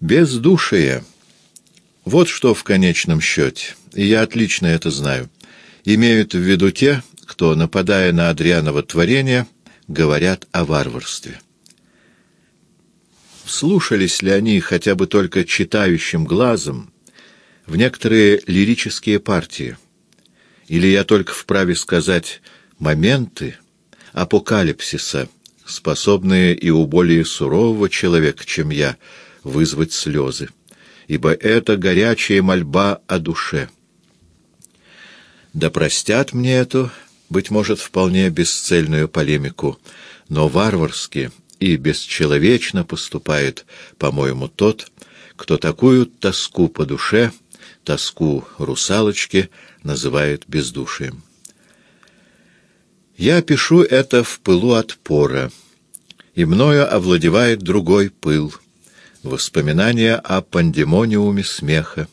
Бездушие. Вот что в конечном счете, и я отлично это знаю, имеют в виду те, кто, нападая на Адрианово творение, говорят о варварстве. Слушались ли они хотя бы только читающим глазом в некоторые лирические партии? Или я только вправе сказать моменты апокалипсиса, способные и у более сурового человека, чем я, вызвать слезы, ибо это горячая мольба о душе. Да простят мне эту, быть может, вполне бесцельную полемику, но варварски и бесчеловечно поступает, по-моему, тот, кто такую тоску по душе, тоску русалочки, называет бездушием. Я пишу это в пылу отпора, и мною овладевает другой пыл — Воспоминания о пандемониуме смеха,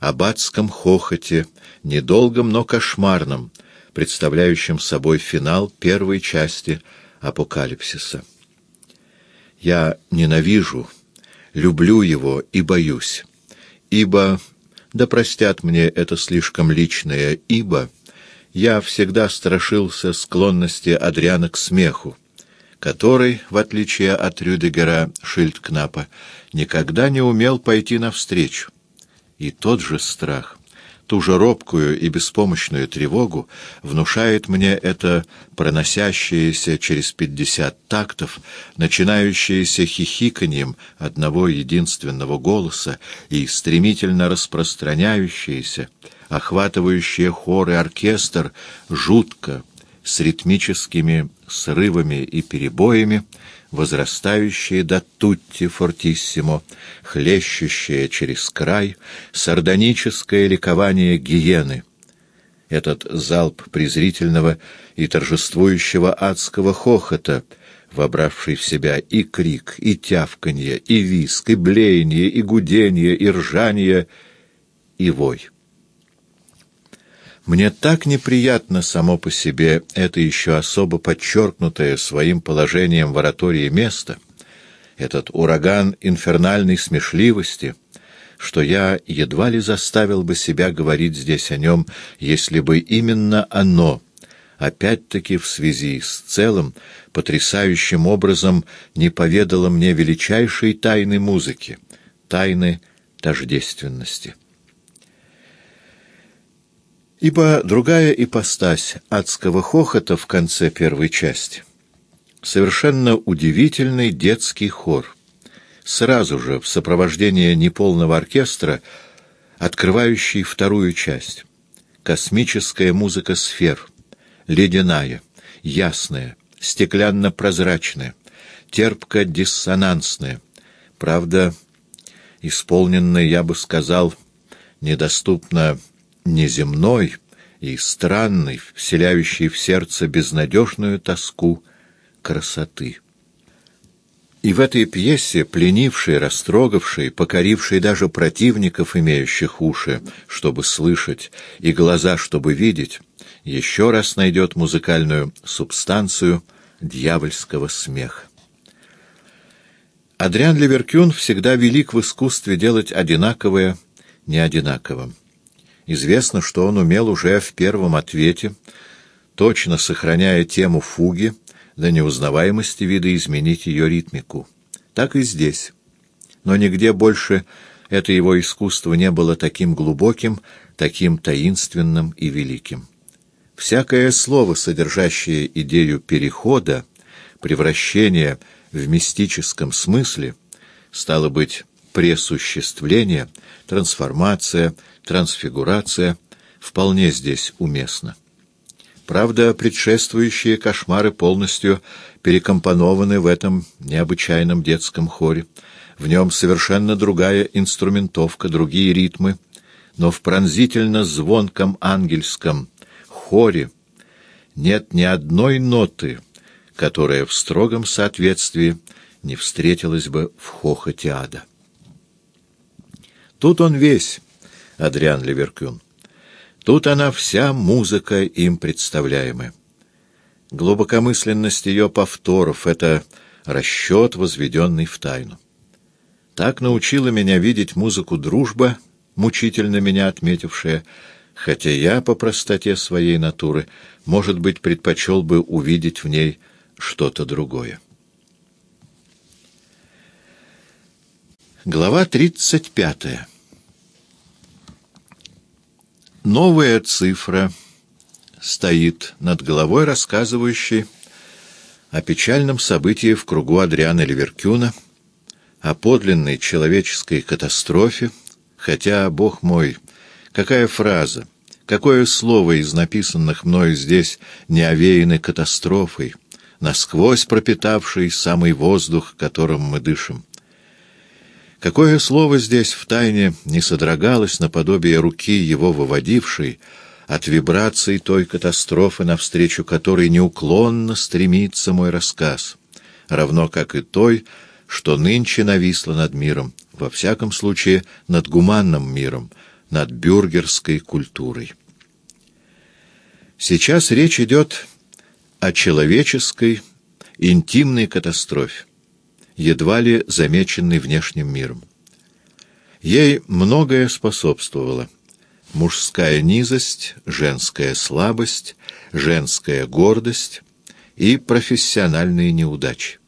об адском хохоте, недолгом, но кошмарном, представляющем собой финал первой части апокалипсиса. Я ненавижу, люблю его и боюсь, ибо, да простят мне это слишком личное, ибо я всегда страшился склонности Адриана к смеху, который, в отличие от Рюдегера Шильдкнапа, никогда не умел пойти навстречу. И тот же страх, ту же робкую и беспомощную тревогу внушает мне это проносящееся через пятьдесят тактов, начинающееся хихиканьем одного единственного голоса и стремительно распространяющееся, охватывающее хор и оркестр, жутко, с ритмическими срывами и перебоями, возрастающие до тутти фортиссимо, хлещущее через край, сардоническое ликование гиены. Этот залп презрительного и торжествующего адского хохота, вобравший в себя и крик, и тявканье, и виск, и блеяние, и гудение, и ржание, и вой. Мне так неприятно само по себе это еще особо подчеркнутое своим положением в оратории место, этот ураган инфернальной смешливости, что я едва ли заставил бы себя говорить здесь о нем, если бы именно оно, опять-таки в связи с целым, потрясающим образом не поведало мне величайшей тайны музыки, тайны тождественности. Ибо другая ипостась адского хохота в конце первой части — совершенно удивительный детский хор, сразу же в сопровождении неполного оркестра, открывающий вторую часть. Космическая музыка сфер, ледяная, ясная, стеклянно-прозрачная, терпко-диссонансная, правда, исполненная, я бы сказал, недоступно неземной и странной, вселяющей в сердце безнадежную тоску красоты. И в этой пьесе, пленившей, растрогавшей, покорившей даже противников, имеющих уши, чтобы слышать, и глаза, чтобы видеть, еще раз найдет музыкальную субстанцию дьявольского смеха. Адриан Леверкюн всегда велик в искусстве делать одинаковое неодинаковым. Известно, что он умел уже в первом ответе, точно сохраняя тему фуги, до неузнаваемости вида изменить ее ритмику. Так и здесь. Но нигде больше это его искусство не было таким глубоким, таким таинственным и великим. Всякое слово, содержащее идею перехода, превращения в мистическом смысле, стало быть, пресуществление, трансформация, трансфигурация вполне здесь уместна. Правда, предшествующие кошмары полностью перекомпонованы в этом необычайном детском хоре. В нем совершенно другая инструментовка, другие ритмы, но в пронзительно-звонком ангельском хоре нет ни одной ноты, которая в строгом соответствии не встретилась бы в хохоте ада. Тут он весь, Адриан Ливеркюн. Тут она вся музыка им представляемая. Глубокомысленность ее повторов — это расчет, возведенный в тайну. Так научила меня видеть музыку дружба, мучительно меня отметившая, хотя я, по простоте своей натуры, может быть, предпочел бы увидеть в ней что-то другое. Глава 35. Новая цифра стоит над головой рассказывающей о печальном событии в кругу Адриана Ливеркюна, о подлинной человеческой катастрофе, хотя, Бог мой, какая фраза, какое слово из написанных мною здесь не овеяны катастрофой, насквозь пропитавшей самый воздух, которым мы дышим. Какое слово здесь в тайне не содрогалось наподобие руки его выводившей от вибраций той катастрофы, навстречу которой неуклонно стремится мой рассказ, равно как и той, что нынче нависло над миром, во всяком случае над гуманным миром, над бюргерской культурой. Сейчас речь идет о человеческой, интимной катастрофе, едва ли замеченной внешним миром. Ей многое способствовало. Мужская низость, женская слабость, женская гордость и профессиональные неудачи.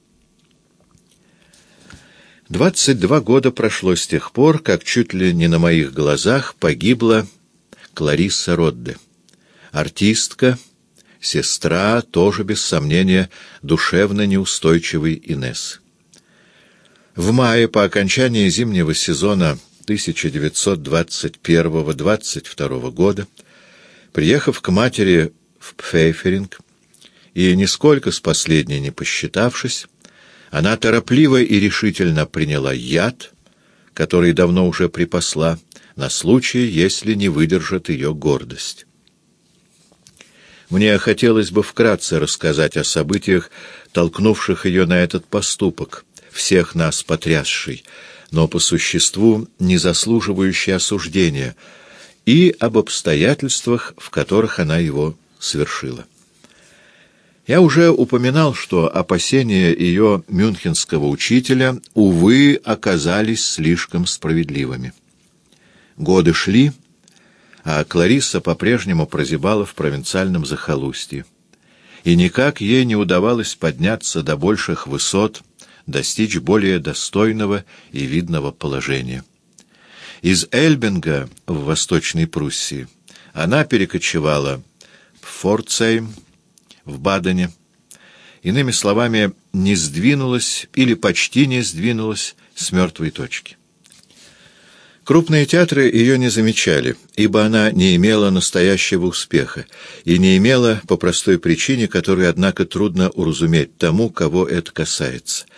Двадцать два года прошло с тех пор, как чуть ли не на моих глазах погибла Кларисса Родде. Артистка, сестра, тоже, без сомнения, душевно неустойчивый Инесс. В мае, по окончании зимнего сезона 1921-22 года, приехав к матери в Пфейферинг и нисколько с последней не посчитавшись, она торопливо и решительно приняла яд, который давно уже припасла, на случай, если не выдержит ее гордость. Мне хотелось бы вкратце рассказать о событиях, толкнувших ее на этот поступок, всех нас потрясший, но по существу не заслуживающий осуждения, и об обстоятельствах, в которых она его совершила. Я уже упоминал, что опасения ее мюнхенского учителя, увы, оказались слишком справедливыми. Годы шли, а Клариса по-прежнему прозябала в провинциальном захолустье. И никак ей не удавалось подняться до больших высот, достичь более достойного и видного положения. Из Эльбинга в Восточной Пруссии она перекочевала в Форцейм, в Бадене. Иными словами, не сдвинулась или почти не сдвинулась с мертвой точки. Крупные театры ее не замечали, ибо она не имела настоящего успеха и не имела по простой причине, которую, однако, трудно уразуметь тому, кого это касается —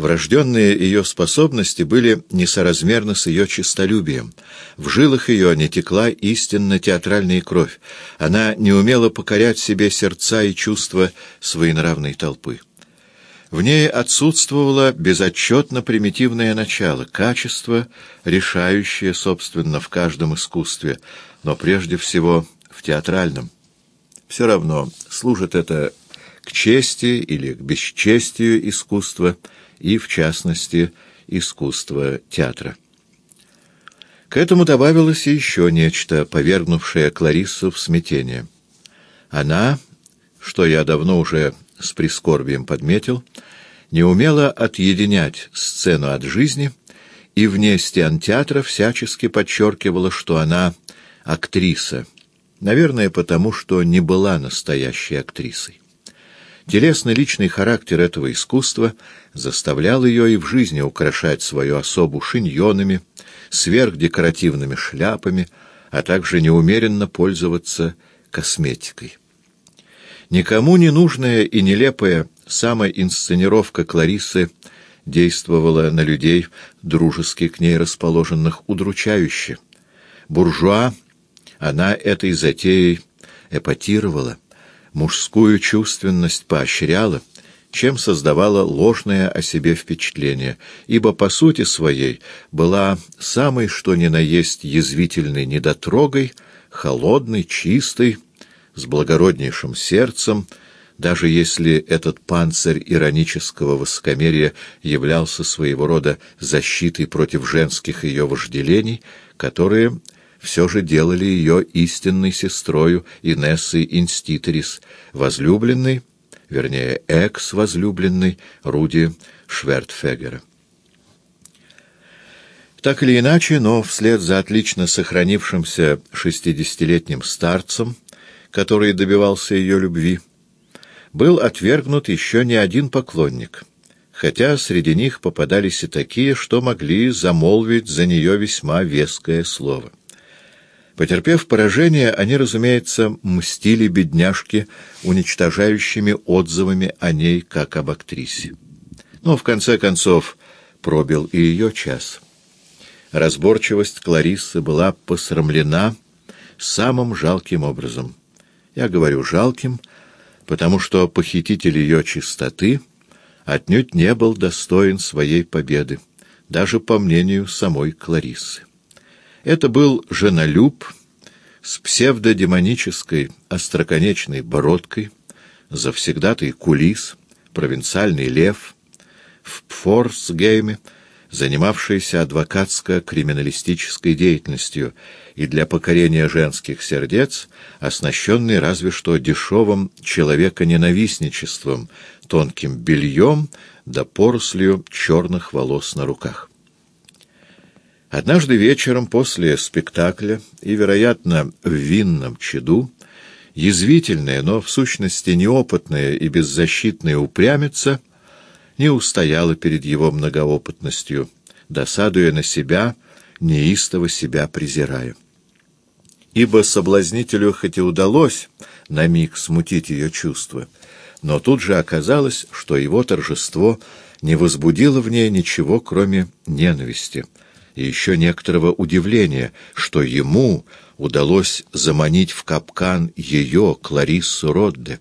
Врожденные ее способности были несоразмерны с ее честолюбием. В жилах ее не текла истинно театральная кровь. Она не умела покорять себе сердца и чувства своенравной толпы. В ней отсутствовало безотчетно примитивное начало, качество, решающее, собственно, в каждом искусстве, но прежде всего в театральном. Все равно, служит это к чести или к бесчестию искусства – и, в частности, искусство театра. К этому добавилось еще нечто, повергнувшее Клариссу в смятение. Она, что я давно уже с прискорбием подметил, не умела отъединять сцену от жизни и вне стен театра всячески подчеркивала, что она актриса, наверное, потому что не была настоящей актрисой. Телесный личный характер этого искусства заставлял ее и в жизни украшать свою особу шиньонами, сверхдекоративными шляпами, а также неумеренно пользоваться косметикой. Никому не нужная и нелепая самоинсценировка Кларисы действовала на людей, дружески к ней расположенных, удручающе. Буржуа она этой затеей эпатировала мужскую чувственность поощряла, чем создавала ложное о себе впечатление, ибо по сути своей была самой что ни на есть язвительной недотрогой, холодной, чистой, с благороднейшим сердцем, даже если этот панцирь иронического высокомерия являлся своего рода защитой против женских ее вожделений, которые все же делали ее истинной сестрою Инессы Инститерис, возлюбленной, вернее, экс-возлюбленной Руди Швертфегера. Так или иначе, но вслед за отлично сохранившимся шестидесятилетним старцем, который добивался ее любви, был отвергнут еще не один поклонник, хотя среди них попадались и такие, что могли замолвить за нее весьма веское слово. Потерпев поражение, они, разумеется, мстили бедняжке уничтожающими отзывами о ней как об актрисе. Но, в конце концов, пробил и ее час. Разборчивость Клариссы была посрамлена самым жалким образом. Я говорю «жалким», потому что похититель ее чистоты отнюдь не был достоин своей победы, даже по мнению самой Клариссы. Это был женолюб с псевдодемонической остроконечной бородкой, завсегдатый кулис, провинциальный лев, в Пфорсгейме, занимавшийся адвокатско-криминалистической деятельностью и для покорения женских сердец, оснащенный разве что дешевым человеконенавистничеством, тонким бельем да порослью черных волос на руках. Однажды вечером после спектакля и, вероятно, в винном чаду, язвительная, но в сущности неопытная и беззащитная упрямица не устояла перед его многоопытностью, досадуя на себя, неистово себя презирая. Ибо соблазнителю хоть и удалось на миг смутить ее чувства, но тут же оказалось, что его торжество не возбудило в ней ничего, кроме ненависти — и еще некоторого удивления, что ему удалось заманить в капкан ее, Клариссу Родде.